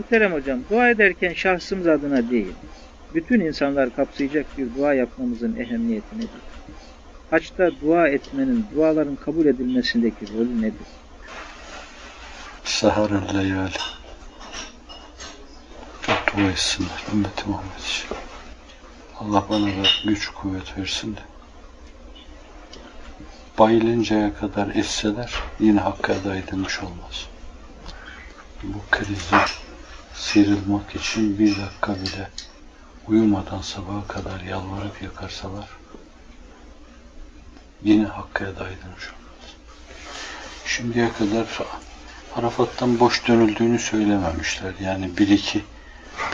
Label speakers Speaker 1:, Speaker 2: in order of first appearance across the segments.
Speaker 1: Muhterem hocam, dua ederken şahsımız adına değil, bütün insanlar kapsayacak bir dua yapmamızın ehemmiyeti nedir? Haçta dua etmenin, duaların kabul edilmesindeki rolü nedir?
Speaker 2: Seher leyali. Çok dua etsinler ümmeti Muhammed için. Allah bana da güç kuvvet versin de. Bayılıncaya kadar etseler yine hakkı eda edilmiş olmaz. Bu krizden sıyrılmak için bir dakika bile uyumadan sabaha kadar yalvarıp yakarsalar yine hakkı eda edilmiş olmaz. Şimdiye kadar Arafat'tan boş dönüldüğünü söylememişler. Yani bir iki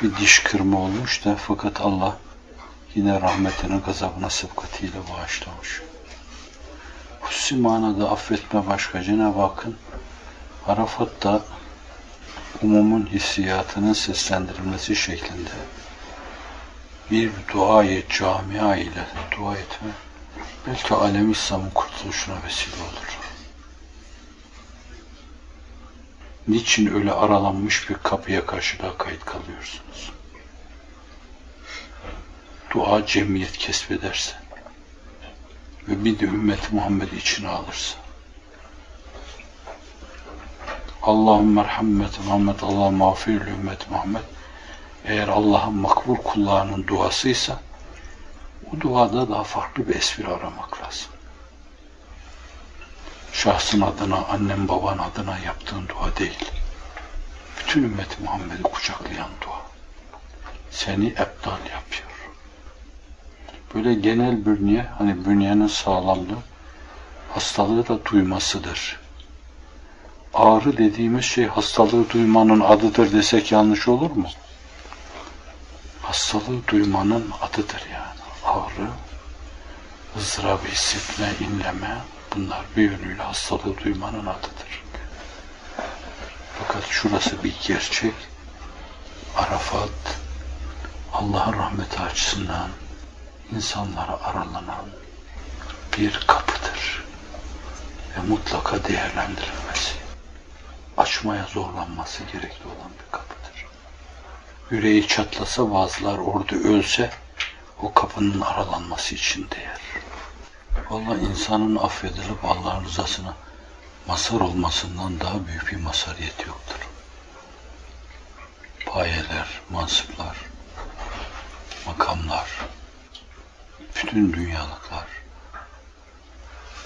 Speaker 2: bir diş kırma olmuş da fakat Allah yine rahmetinin gazabına sıfkatiyle bağışlamış. Hususi manada affetme başka Cenab-ı Hakk'ın Arafat'ta umumun hissiyatının seslendirilmesi şeklinde bir duayı camia ile dua etme belki alem İslam'ın kurtuluşuna vesile olur. Niçin öyle aralanmış bir kapıya karşı da kayıt kalıyorsunuz? Dua cemiyet kesbederse ve bir de ümmet Muhammed içine alırsa Allahümme merhamet Muhammed Allah mağfir ümmet Muhammed eğer Allah'ın makbul kullarının duasıysa o duada daha farklı bir espri aramak lazım. Şahsın adına, annem baban adına yaptığın dua değil. Bütün ümmeti Muhammed'i kucaklayan dua. Seni eptal yapıyor. Böyle genel bünye, hani bünyenin sağlamlığı, hastalığı da duymasıdır. Ağrı dediğimiz şey hastalığı duymanın adıdır desek yanlış olur mu? Hastalığı duymanın adıdır yani. Ağrı, ızdırabı hissetme, inleme, bunlar bir yönüyle hastalığı duymanın adıdır. Fakat şurası bir gerçek. Arafat, Allah'ın rahmeti açısından insanlara aralanan bir kapıdır. Ve mutlaka değerlendirilmesi, açmaya zorlanması gerekli olan bir kapıdır. Yüreği çatlasa bazılar orada ölse o kapının aralanması için değer. Vallahi insanın affedilip Allah'ın rızasına mazhar olmasından daha büyük bir mazhariyet yoktur. Payeler, mansıplar, makamlar, bütün dünyalıklar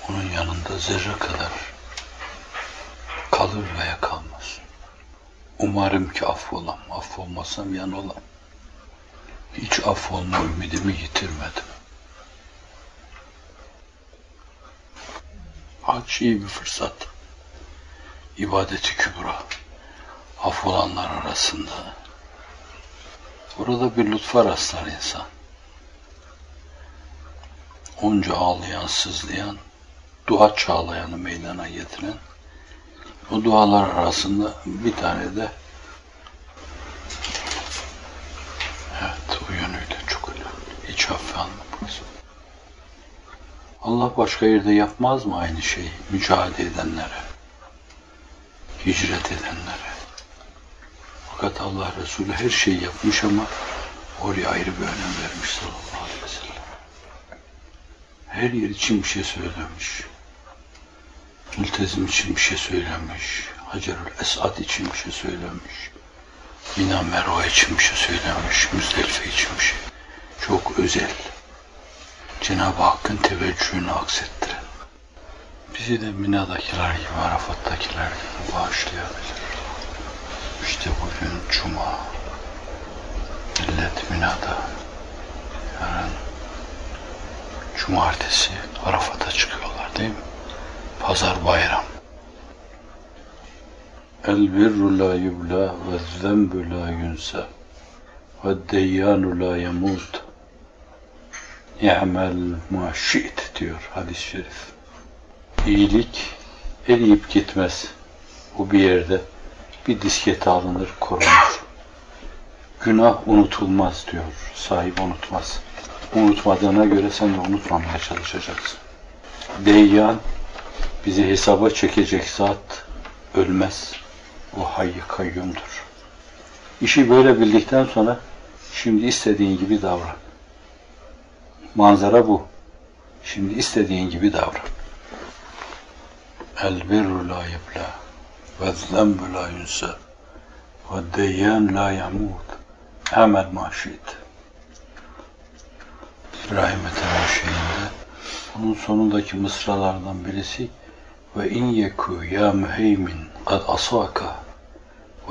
Speaker 2: onun yanında zerre kadar kalır veya kalmaz. Umarım ki affolam, affolmasam yan olam. Hiç affolma ümidimi yitirmedim. Hac iyi bir fırsat. İbadeti kübra. Affolanlar arasında. Burada bir lütfa rastlar insan. Onca ağlayan, sızlayan, dua çağlayanı meydana getiren o dualar arasında bir tane de evet o yönüyle çok önemli. Hiç hafife almamak. Allah başka yerde yapmaz mı aynı şeyi mücadele edenlere, hicret edenlere? Fakat Allah Resulü her şeyi yapmış ama oraya ayrı bir önem vermiş sallallahu aleyhi ve sellem. Her yer için bir şey söylemiş. Mültezim için bir şey söylemiş. Hacerül Esad için bir şey söylemiş. Mina Merva için bir şey söylemiş. Müzdelife için bir şey. Çok özel. Cenab-ı Hakk'ın teveccühünü aksettiren. Bizi de Mina'dakiler gibi, Arafat'takiler gibi bağışlayabilir. İşte bugün Cuma. Millet Mina'da. Yarın Cumartesi Arafat'a mi? Pazar bayram. El birru la yubla ve zenbu la yunsa ve deyyanu la yamut. İ'mel ma diyor hadis-i şerif. İyilik eriyip gitmez. O bir yerde bir diskete alınır, korunur. Günah unutulmaz diyor. Sahip unutmaz. Unutmadığına göre sen de unutmamaya çalışacaksın. Deyyan bizi hesaba çekecek zat ölmez. O hayy kayyumdur. İşi böyle bildikten sonra şimdi istediğin gibi davran. Manzara bu. Şimdi istediğin gibi davran. El birru la yebla ve zembu la yunsa ve deyyan la yamut amel ma şi'te. İbrahim Ethem şeyinde onun sonundaki mısralardan birisi ve in yeku ya müheymin kad asaka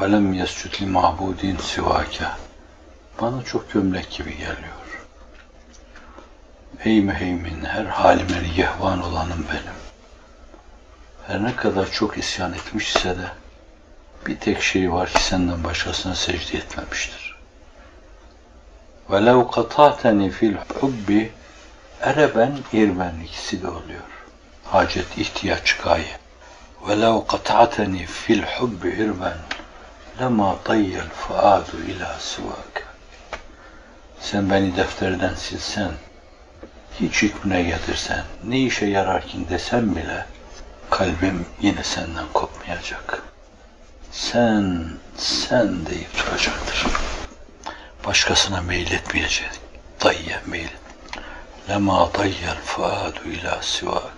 Speaker 2: ve lem yescud li ma'budin sivaka bana çok gömlek gibi geliyor. Ey müheymin her halime yehvan olanım benim. Her ne kadar çok isyan etmiş ise de bir tek şey var ki senden başkasına secde etmemiştir. وَلَوْ قَطَعْتَنِ fil hubbi Ereben, irben ikisi de oluyor. Hacet, ihtiyaç, gaye. وَلَوْ قَطَعْتَنِ fil hubbi irben lema tayyel fuadu ila sivak. Sen beni defterden silsen, hiç hükmüne getirsen, ne işe yarar ki desem bile, kalbim yine senden kopmayacak. Sen, sen deyip duracaktır. Başkasına meyletmeyecek. Dayıya meylet. Lema dayyel fuadu ila sivak.